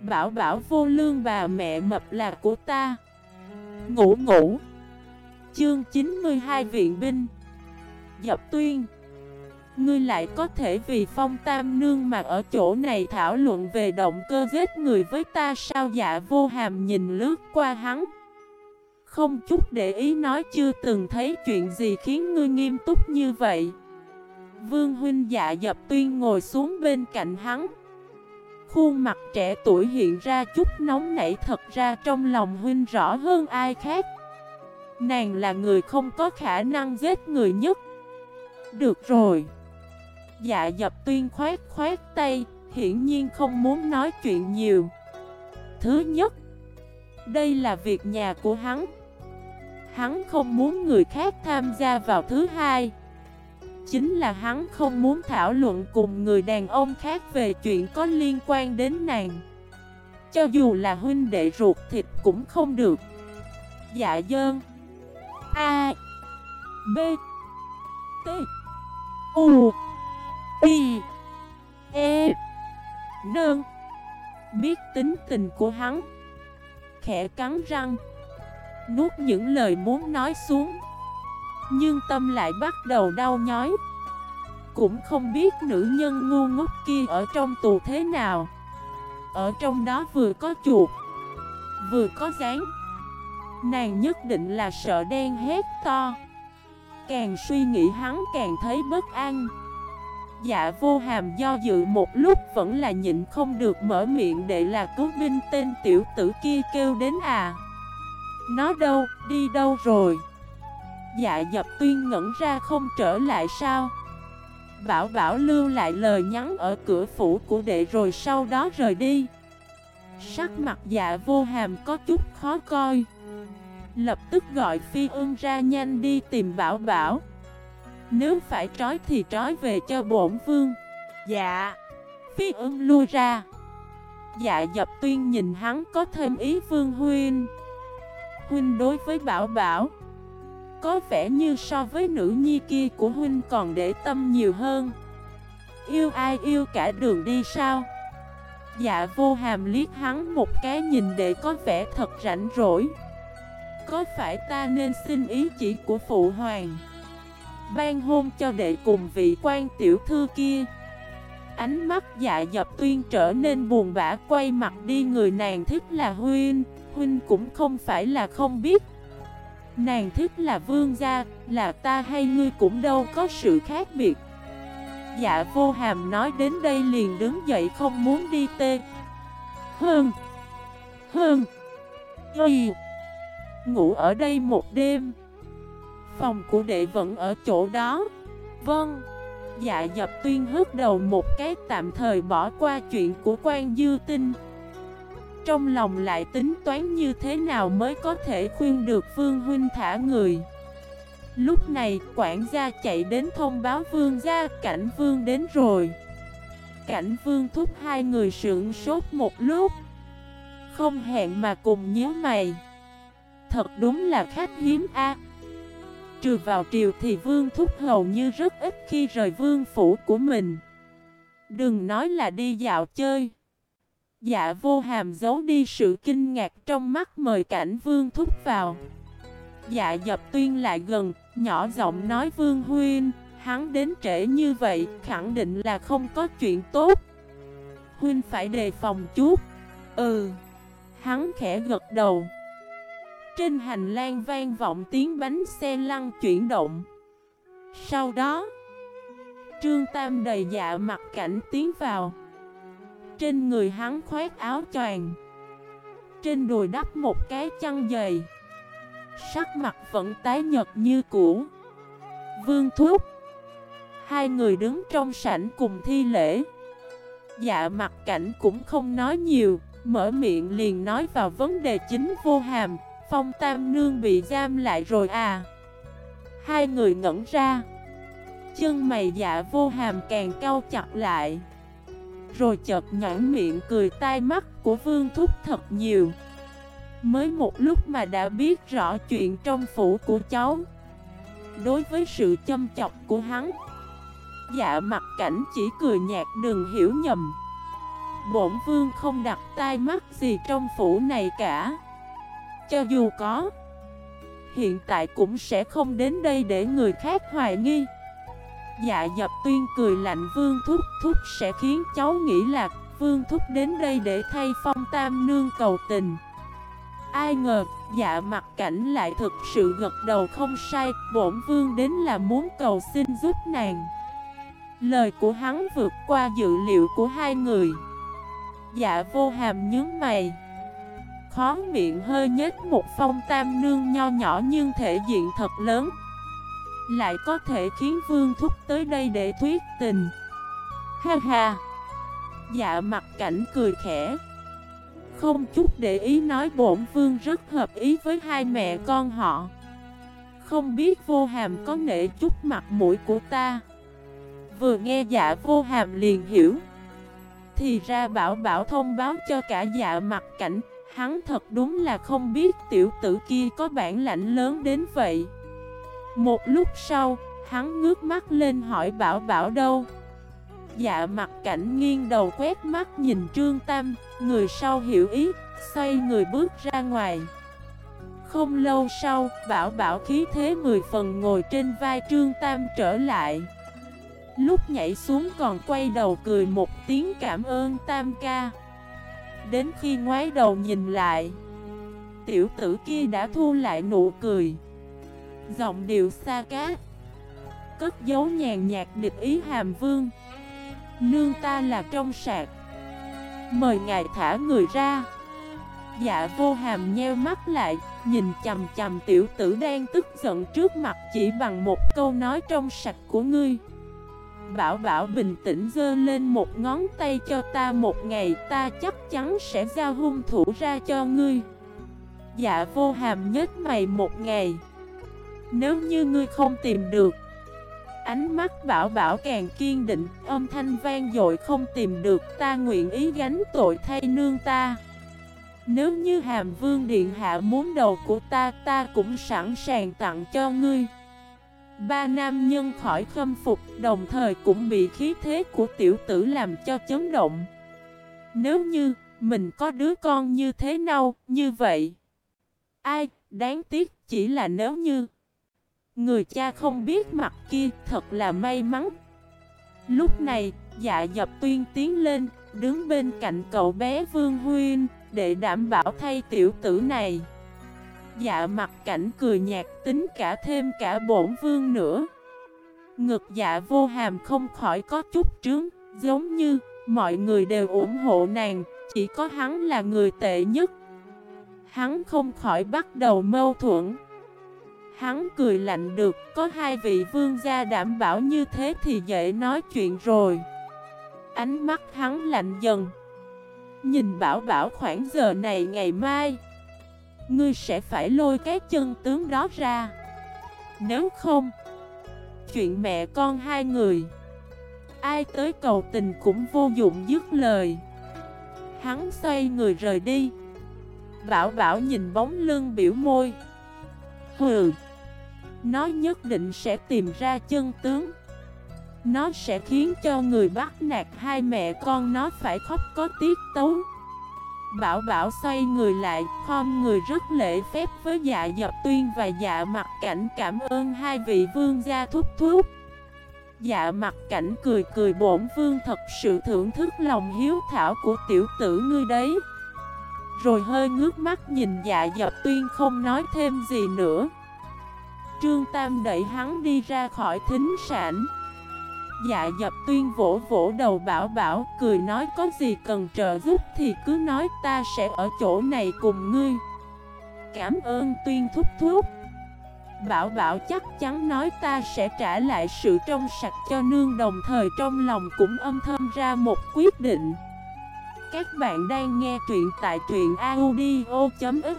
Bảo bảo vô lương bà mẹ mập là của ta. Ngủ ngủ. Chương 92 Viện binh. Dập tuyên. Ngươi lại có thể vì phong tam nương mà ở chỗ này thảo luận về động cơ giết người với ta sao? Dạ vô hàm nhìn lướt qua hắn. Không chút để ý nói chưa từng thấy chuyện gì khiến ngươi nghiêm túc như vậy. Vương huynh dạ dập tuyên ngồi xuống bên cạnh hắn. Khuôn mặt trẻ tuổi hiện ra chút nóng nảy thật ra trong lòng huynh rõ hơn ai khác. Nàng là người không có khả năng giết người nhất. Được rồi. Dạ dập tuyên khoát khoát tay, Hiển nhiên không muốn nói chuyện nhiều. Thứ nhất, Đây là việc nhà của hắn. Hắn không muốn người khác tham gia vào thứ hai. Chính là hắn không muốn thảo luận cùng người đàn ông khác về chuyện có liên quan đến nàng. Cho dù là huynh đệ ruột thịt cũng không được. Dạ dơn. A. B. T. U. I. E. Nơn. Biết tính tình của hắn. Khẽ cắn răng. Nuốt những lời muốn nói xuống. Nhưng tâm lại bắt đầu đau nhói. Cũng không biết nữ nhân ngu ngốc kia ở trong tù thế nào. Ở trong đó vừa có chuột Vừa có dáng Nàng nhất định là sợ đen hét to. Càng suy nghĩ hắn càng thấy bất an. Dạ vô hàm do dự một lúc vẫn là nhịn không được mở miệng để là cứu binh tên tiểu tử kia kêu đến à. Nó đâu, đi đâu rồi? Dạ dập tuyên ngẩn ra không trở lại sao? Bảo bảo lưu lại lời nhắn ở cửa phủ của đệ rồi sau đó rời đi. Sắc mặt dạ vô hàm có chút khó coi. Lập tức gọi phi ương ra nhanh đi tìm bảo bảo. Nếu phải trói thì trói về cho bổn vương. Dạ. Phi ương lui ra. Dạ dập tuyên nhìn hắn có thêm ý vương huynh. Huynh đối với bảo bảo có vẻ như so với nữ nhi kia của huynh còn để tâm nhiều hơn. Yêu ai yêu cả đường đi sao? Dạ vô hàm liếc hắn một cái nhìn để có vẻ thật rảnh rỗi. Có phải ta nên xin ý chỉ của phụ hoàng? Ban hôn cho đệ cùng vị quan tiểu thư kia. Ánh mắt dạ dập tuyên trở nên buồn bã, quay mặt đi, người nàng thích là Huynh Huynh cũng không phải là không biết. Nàng thích là vương gia, là ta hay ngươi cũng đâu có sự khác biệt. Dạ vô hàm nói đến đây liền đứng dậy không muốn đi tê. Hơn Hơn Y. Ngủ ở đây một đêm. Phòng của đệ vẫn ở chỗ đó. Vâng. Dạ dập tuyên hước đầu một cái tạm thời bỏ qua chuyện của quan dư tinh. Trong lòng lại tính toán như thế nào mới có thể khuyên được Vương Huynh thả người. Lúc này, quản gia chạy đến thông báo Vương gia, cảnh Vương đến rồi. Cảnh Vương thúc hai người sưởng sốt một lúc. Không hẹn mà cùng nhớ mày. Thật đúng là khách hiếm a. Trừ vào triều thì vương thúc hầu như rất ít khi rời vương phủ của mình. Đừng nói là đi dạo chơi. Dạ vô hàm giấu đi sự kinh ngạc trong mắt mời cảnh vương thúc vào. Dạ dập tuyên lại gần, nhỏ giọng nói vương huyên Hắn đến trễ như vậy, khẳng định là không có chuyện tốt. Huynh phải đề phòng chút. Ừ. Hắn khẽ gật đầu. Trên hành lang vang vọng tiếng bánh xe lăn chuyển động. Sau đó Trương Tam đầy dạ mặt cảnh tiến vào. Trên người hắn khoét áo choàng. Trên đùi đắp một cái chăn dày. Sắc mặt vẫn tái nhật như cũ. Vương Thúc. Hai người đứng trong sảnh cùng thi lễ. Dạ mặt cảnh cũng không nói nhiều, Mở miệng liền nói vào vấn đề chính vô hàm. Phong Tam Nương bị giam lại rồi à. Hai người ngẩn ra. Chân mày dạ vô hàm càng cau chặt lại. Rồi chợt nhãn miệng cười, tai mắt của Vương Thúc thật nhiều. Mới một lúc mà đã biết rõ chuyện trong phủ của cháu. Đối với sự châm chọc của hắn Dạ mặt cảnh chỉ cười nhạt đừng hiểu nhầm. Bổn vương không đặt tai mắt gì trong phủ này cả. Cho dù có, Hiện tại cũng sẽ không đến đây để người khác hoài nghi. Dạ dập tuyên cười lạnh vương thúc thúc sẽ khiến cháu nghĩ là Vương thúc đến đây để thay phong tam nương cầu tình. Ai ngờ dạ mặt cảnh lại thực sự gật đầu không sai, Bổn vương đến là muốn cầu xin giúp nàng. Lời của hắn vượt qua dự liệu của hai người. Dạ vô hàm nhướng mày. Khó miệng hơi nhếch một phong tam nương nho nhỏ nhưng thể diện thật lớn. Lại có thể khiến vương thúc tới đây để thuyết tình. Ha ha. Dạ mặt cảnh cười khẽ. Không chút để ý nói bổn vương rất hợp ý với hai mẹ con họ. Không biết vô hàm có nể chút mặt mũi của ta? Vừa nghe dạ vô hàm liền hiểu. Thì ra bảo bảo thông báo cho cả dạ mặt cảnh, Hắn thật đúng là không biết tiểu tử kia có bản lãnh lớn đến vậy. Một lúc sau, hắn ngước mắt lên hỏi bảo bảo đâu? Dạ mặt cảnh nghiêng đầu quét mắt nhìn Trương Tam Người sau hiểu ý, xoay người bước ra ngoài. Không lâu sau, bảo bảo khí thế 10 phần ngồi trên vai Trương Tam trở lại. Lúc nhảy xuống còn quay đầu cười một tiếng cảm ơn Tam ca. Đến khi ngoái đầu nhìn lại Tiểu tử kia đã thu lại nụ cười. Giọng điệu xa cát Cất dấu nhàn nhạt địch ý hàm vương. Nương ta là trong sạc. Mời ngài thả người ra. Dạ vô hàm nheo mắt lại, Nhìn chầm chầm tiểu tử đang tức giận trước mặt Chỉ bằng một câu nói trong sạch của ngươi. Bảo bảo bình tĩnh dơ lên một ngón tay cho ta một ngày, Ta chắc chắn sẽ giao hung thủ ra cho ngươi. Dạ vô hàm nhếch mày một ngày. Nếu như ngươi không tìm được, Ánh mắt bảo bảo càng kiên định, Âm thanh vang dội không tìm được, Ta nguyện ý gánh tội thay nương ta. Nếu như hàm vương điện hạ muốn đầu của ta Ta cũng sẵn sàng tặng cho ngươi. Ba nam nhân khỏi khâm phục, Đồng thời cũng bị khí thế của tiểu tử làm cho chấn động. Nếu như mình có đứa con như thế nào, Như vậy, Ai, đáng tiếc chỉ là nếu như Người cha không biết mặt kia thật là may mắn. Lúc này dạ dập tuyên tiến lên, Đứng bên cạnh cậu bé Vương Huyên Để đảm bảo thay tiểu tử này. Dạ mặt cảnh cười nhạt tính cả thêm cả bổn vương nữa. Ngực dạ vô hàm không khỏi có chút trướng, Giống như mọi người đều ủng hộ nàng, Chỉ có hắn là người tệ nhất. Hắn không khỏi bắt đầu mâu thuẫn. Hắn cười lạnh được, có hai vị vương gia đảm bảo như thế thì dễ nói chuyện rồi. Ánh mắt hắn lạnh dần. Nhìn bảo bảo khoảng giờ này ngày mai, ngươi sẽ phải lôi cái chân tướng đó ra. Nếu không, chuyện mẹ con hai người, ai tới cầu tình cũng vô dụng dứt lời. Hắn xoay người rời đi. Bảo bảo nhìn bóng lưng biểu môi. Hừ. Nó nhất định sẽ tìm ra chân tướng. Nó sẽ khiến cho người bắt nạt hai mẹ con nó phải khóc có tiết tấu. Bảo bảo xoay người lại, khom người rất lễ phép với dạ dập tuyên và dạ mặt cảnh cảm ơn hai vị vương gia thúc thúc. Dạ mặt cảnh cười cười bổn vương thật sự thưởng thức lòng hiếu thảo của tiểu tử ngươi đấy. Rồi hơi ngước mắt nhìn dạ dập tuyên không nói thêm gì nữa. Trương Tam đẩy hắn đi ra khỏi thính sản Dạ dập tuyên vỗ vỗ đầu bảo bảo, Cười nói có gì cần trợ giúp thì cứ nói ta sẽ ở chỗ này cùng ngươi. Cảm ơn tuyên thúc thúc. Bảo bảo chắc chắn nói ta sẽ trả lại sự trong sạch cho nương, đồng thời trong lòng cũng âm thầm ra một quyết định. Các bạn đang nghe truyện tại truyện audio.fif